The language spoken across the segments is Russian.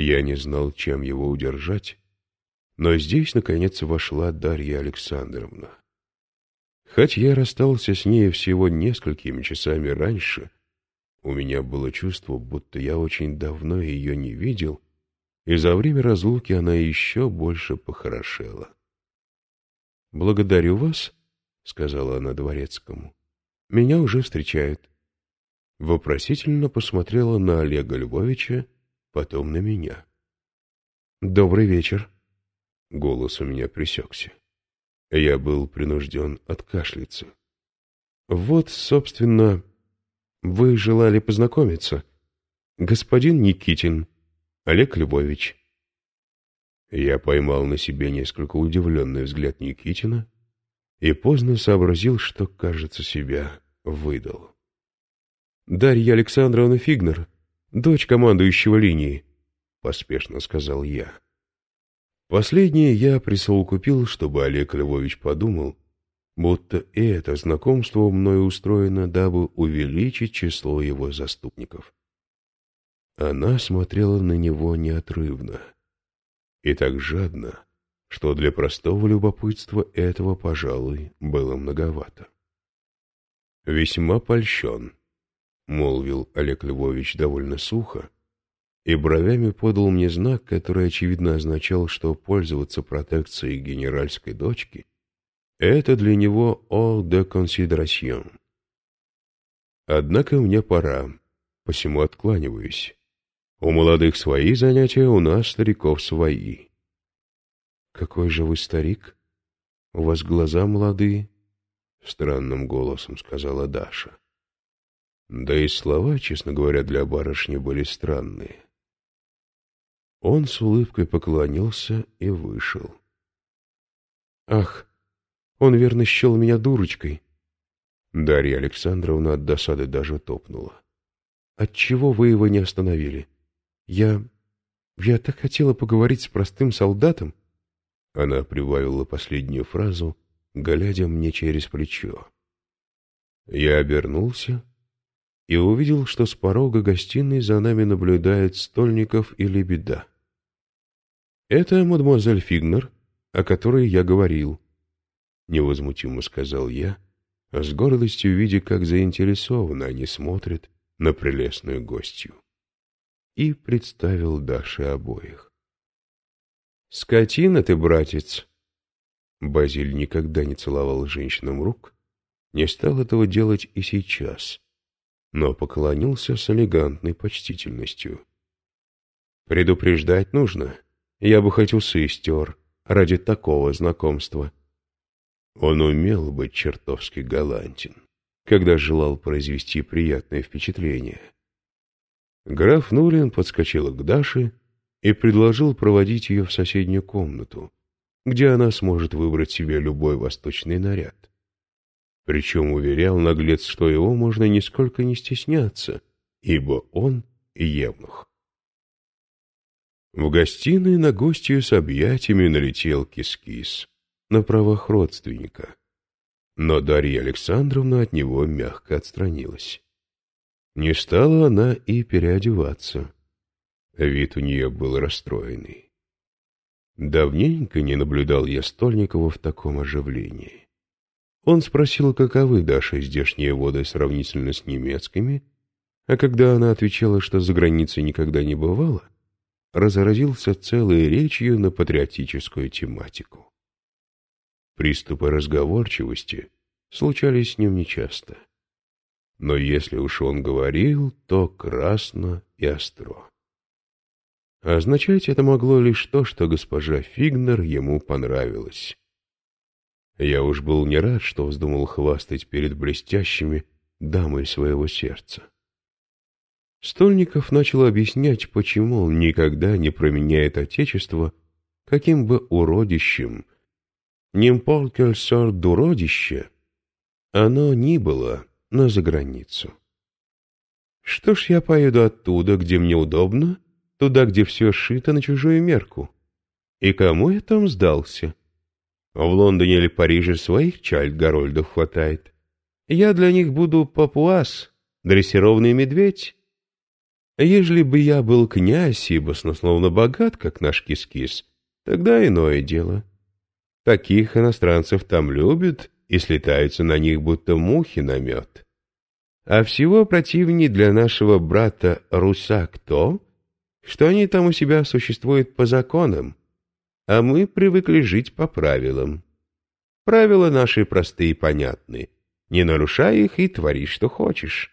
Я не знал, чем его удержать, но здесь, наконец, вошла Дарья Александровна. Хоть я расстался с ней всего несколькими часами раньше, у меня было чувство, будто я очень давно ее не видел, и за время разлуки она еще больше похорошела. «Благодарю вас», — сказала она дворецкому. «Меня уже встречают». Вопросительно посмотрела на Олега Львовича, потом на меня. «Добрый вечер». Голос у меня пресекся. Я был принужден откашляться. «Вот, собственно, вы желали познакомиться. Господин Никитин, Олег Львович». Я поймал на себе несколько удивленный взгляд Никитина и поздно сообразил, что, кажется, себя выдал. «Дарья Александровна Фигнер, дочь командующего линии», — поспешно сказал я. Последнее я присовокупил, чтобы Олег Львович подумал, будто это знакомство мною устроено, дабы увеличить число его заступников. Она смотрела на него неотрывно и так жадно, что для простого любопытства этого, пожалуй, было многовато. «Весьма польщен», — молвил Олег Львович довольно сухо, и бровями подал мне знак, который, очевидно, означал, что пользоваться протекцией генеральской дочки — это для него «all de consideration». Однако мне пора, посему откланиваюсь. У молодых свои занятия, у нас, стариков, свои. Какой же вы старик? У вас глаза молодые, — странным голосом сказала Даша. Да и слова, честно говоря, для барышни были странные. Он с улыбкой поклонился и вышел. «Ах, он верно счел меня дурочкой!» Дарья Александровна от досады даже топнула. «Отчего вы его не остановили?» Я... я так хотела поговорить с простым солдатом. Она прибавила последнюю фразу, глядя мне через плечо. Я обернулся и увидел, что с порога гостиной за нами наблюдает Стольников и Лебеда. «Это мадемуазель Фигнер, о которой я говорил», — невозмутимо сказал я, с гордостью видя, как заинтересованно они смотрят на прелестную гостью и представил Даше обоих. «Скотина ты, братец!» Базиль никогда не целовал женщинам рук, не стал этого делать и сейчас, но поклонился с элегантной почтительностью. «Предупреждать нужно. Я бы хоть усы стер ради такого знакомства». Он умел быть чертовски галантен, когда желал произвести приятное впечатление. Граф Нулин подскочил к Даше и предложил проводить ее в соседнюю комнату, где она сможет выбрать себе любой восточный наряд. Причем уверял наглец, что его можно нисколько не стесняться, ибо он евнух. В гостиной на гостью с объятиями налетел кис-кис на правах родственника, но Дарья Александровна от него мягко отстранилась. Не стала она и переодеваться. Вид у нее был расстроенный. Давненько не наблюдал я Стольникова в таком оживлении. Он спросил, каковы Даша здешние воды сравнительно с немецкими, а когда она отвечала, что за границей никогда не бывала, разразился целой речью на патриотическую тематику. Приступы разговорчивости случались с ним нечасто но если уж он говорил, то красно и остро. Означать это могло лишь то, что госпожа Фигнер ему понравилась. Я уж был не рад, что вздумал хвастать перед блестящими дамой своего сердца. Стольников начал объяснять, почему он никогда не променяет отечество каким бы уродищем, «Нимпол кельсор дуродище» оно ни было, на заграницу. Что ж, я поеду оттуда, где мне удобно, туда, где все шито на чужую мерку. И кому я там сдался? В Лондоне или Париже своих чальд-горольдов хватает. Я для них буду папуас, дрессированный медведь. Ежели бы я был князь и баснословно богат, как наш кис-кис, тогда иное дело. Таких иностранцев там любят и слетаются на них, будто мухи на мед. А всего противней для нашего брата Русак то, что они там у себя существуют по законам, а мы привыкли жить по правилам. Правила наши простые и понятны. Не нарушай их и твори, что хочешь.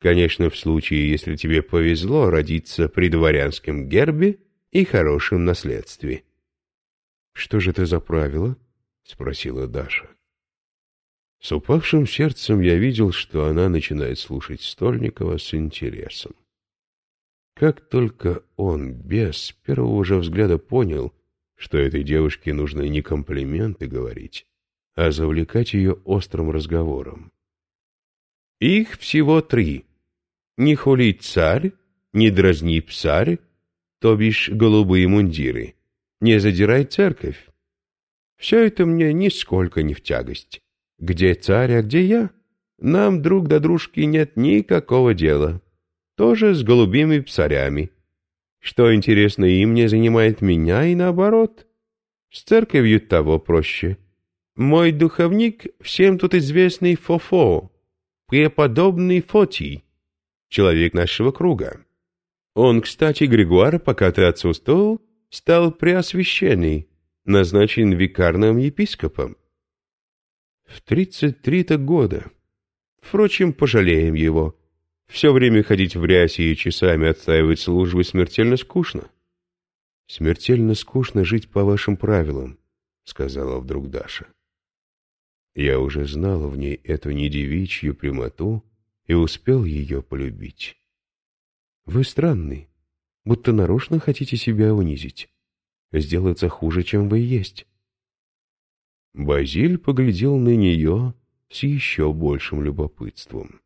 Конечно, в случае, если тебе повезло родиться при дворянском гербе и хорошем наследстве. — Что же это за правило? — спросила Даша. С упавшим сердцем я видел, что она начинает слушать Стольникова с интересом. Как только он, без первого же взгляда, понял, что этой девушке нужно не комплименты говорить, а завлекать ее острым разговором. Их всего три. Не хулить царь, не дразни псарь, то бишь голубые мундиры, не задирай церковь. Все это мне нисколько не в тягость. Где царь, а где я? Нам друг до дружки нет никакого дела. Тоже с голубыми псарями. Что, интересно, им не занимает меня и наоборот. С церковью того проще. Мой духовник всем тут известный Фофо, преподобный Фотий, человек нашего круга. Он, кстати, Григуар, пока ты отсутствовал, стал преосвященный, назначен викарным епископом. В тридцать три-то года. Впрочем, пожалеем его. Все время ходить в рясе и часами отстаивать службы смертельно скучно. Смертельно скучно жить по вашим правилам, сказала вдруг Даша. Я уже знал в ней эту недевичью прямоту и успел ее полюбить. Вы странный, будто нарочно хотите себя унизить, сделаться хуже, чем вы есть. Базиль поглядел на нее с еще большим любопытством.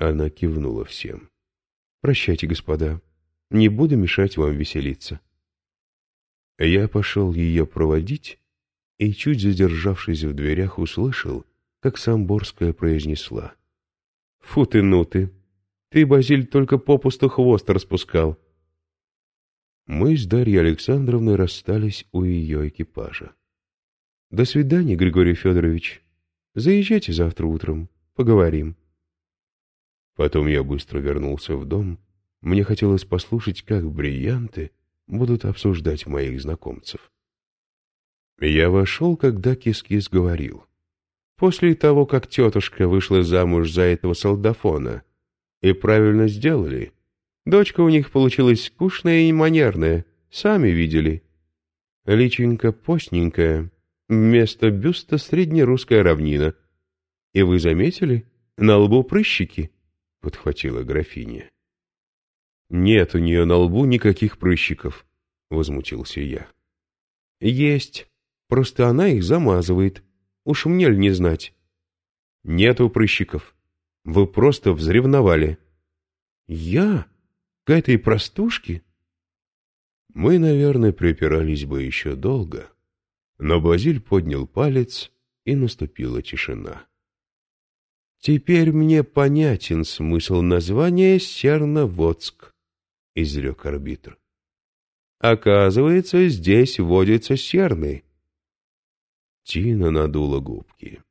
Она кивнула всем. «Прощайте, господа, не буду мешать вам веселиться». Я пошел ее проводить, и, чуть задержавшись в дверях, услышал, как Самборская произнесла. — Фу ты, ну ты! Ты, Базиль, только попусту хвост распускал. Мы с Дарьей Александровной расстались у ее экипажа. — До свидания, Григорий Федорович. Заезжайте завтра утром, поговорим. Потом я быстро вернулся в дом. Мне хотелось послушать, как бриллианты будут обсуждать моих знакомцев. Я вошел, когда Кис-Кис говорил. После того, как тетушка вышла замуж за этого солдафона, и правильно сделали, дочка у них получилась скучная и манерная, сами видели. Личенька постненькая, вместо бюста среднерусская равнина. И вы заметили? На лбу прыщики, — подхватила графиня. Нет у нее на лбу никаких прыщиков, — возмутился я. Есть, Просто она их замазывает. Уж мне ли не знать? Нету прыщиков. Вы просто взревновали. Я? К этой простушке? Мы, наверное, припирались бы еще долго. Но Базиль поднял палец, и наступила тишина. «Теперь мне понятен смысл названия Серноводск», — изрек арбитр. «Оказывается, здесь водятся серны, Тина надула губки.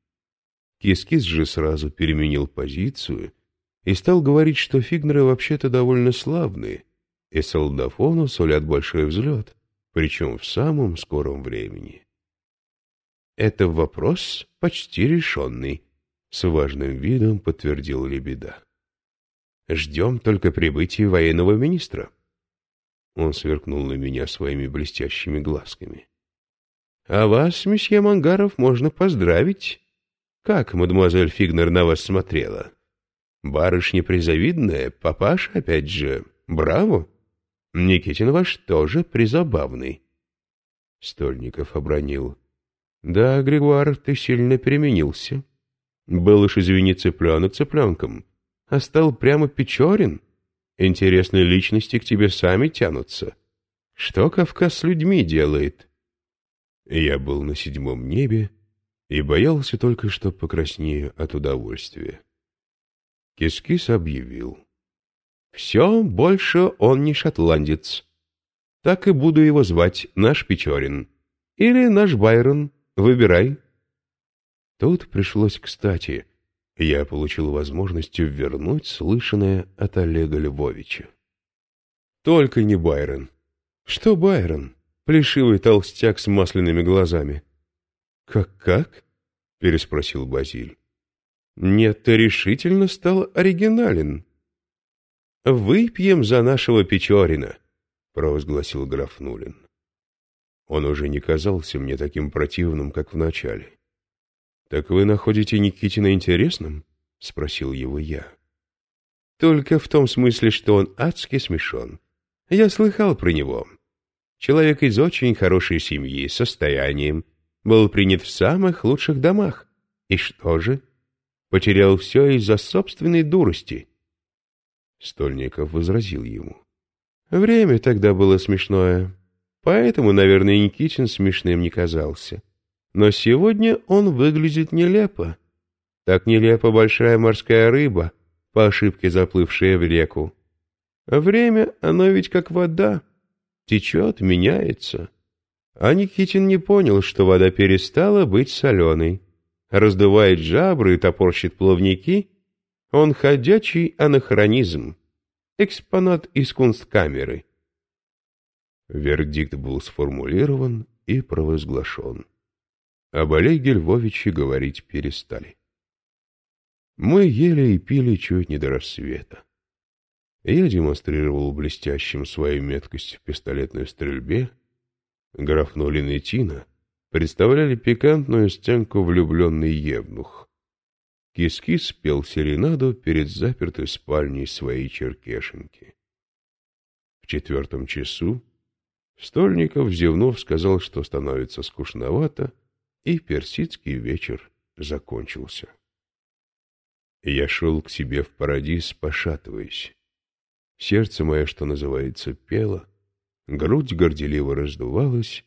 Кискис же сразу переменил позицию и стал говорить, что фигнеры вообще-то довольно славные, и солдафону сулят большой взлет, причем в самом скором времени. «Это вопрос почти решенный», — с важным видом подтвердил Лебеда. «Ждем только прибытия военного министра». Он сверкнул на меня своими блестящими глазками. А вас, месье Мангаров, можно поздравить. Как мадемуазель Фигнер на вас смотрела? Барышня призавидная, папаша опять же. Браво! Никитин ваш тоже призабавный. Стольников обронил. Да, Григуар, ты сильно переменился. Был уж, извини, цыпленок цыпленком, а стал прямо Печорин. Интересные личности к тебе сами тянутся. Что Кавказ с людьми делает? Я был на седьмом небе и боялся только, что покраснею от удовольствия. Кис-Кис объявил. Все, больше он не шотландец. Так и буду его звать, наш Печорин. Или наш Байрон, выбирай. Тут пришлось кстати. Я получил возможность вернуть слышанное от Олега Львовича. Только не Байрон. Что Байрон? Плешивый толстяк с масляными глазами. «Как-как?» — переспросил Базиль. «Нет, ты решительно стал оригинален». «Выпьем за нашего Печорина», — провозгласил граф Нулин. Он уже не казался мне таким противным, как в начале. «Так вы находите Никитина интересным?» — спросил его я. «Только в том смысле, что он адски смешон. Я слыхал про него. Человек из очень хорошей семьи, состоянием, был принят в самых лучших домах. И что же? Потерял все из-за собственной дурости». Стольников возразил ему. «Время тогда было смешное, поэтому, наверное, Никитин смешным не казался». Но сегодня он выглядит нелепо. Так нелепо большая морская рыба, по ошибке заплывшая в реку. Время, оно ведь как вода. Течет, меняется. А Никитин не понял, что вода перестала быть соленой. Раздувает жабры и топорщит плавники. Он ходячий анахронизм. Экспонат из кунсткамеры. Вердикт был сформулирован и провозглашен. Об Олеге Львовиче говорить перестали. Мы ели и пили чуть не до рассвета. Я демонстрировал блестящим свою меткость в пистолетной стрельбе. Граф Нулин и Тина представляли пикантную сценку влюбленный евнух. Кис-кис пел серенаду перед запертой спальней своей черкешенки. В четвертом часу Стольников, зевнув, сказал, что становится скучновато, и персидский вечер закончился. Я шел к себе в парадиз, пошатываясь. Сердце мое, что называется, пело, грудь горделиво раздувалась,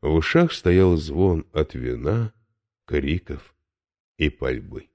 в ушах стоял звон от вина, криков и пальбы.